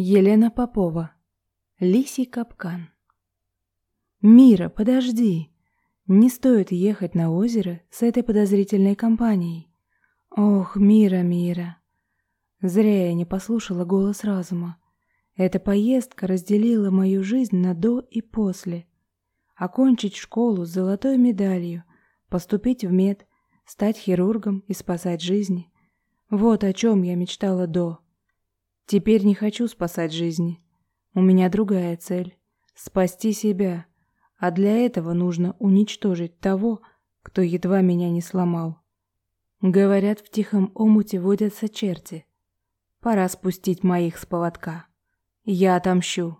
Елена Попова. Лисий капкан. «Мира, подожди! Не стоит ехать на озеро с этой подозрительной компанией. Ох, Мира, Мира!» Зря я не послушала голос разума. Эта поездка разделила мою жизнь на до и после. Окончить школу с золотой медалью, поступить в мед, стать хирургом и спасать жизни. Вот о чем я мечтала до. Теперь не хочу спасать жизни. У меня другая цель — спасти себя. А для этого нужно уничтожить того, кто едва меня не сломал. Говорят, в тихом омуте водятся черти. Пора спустить моих с поводка. Я отомщу.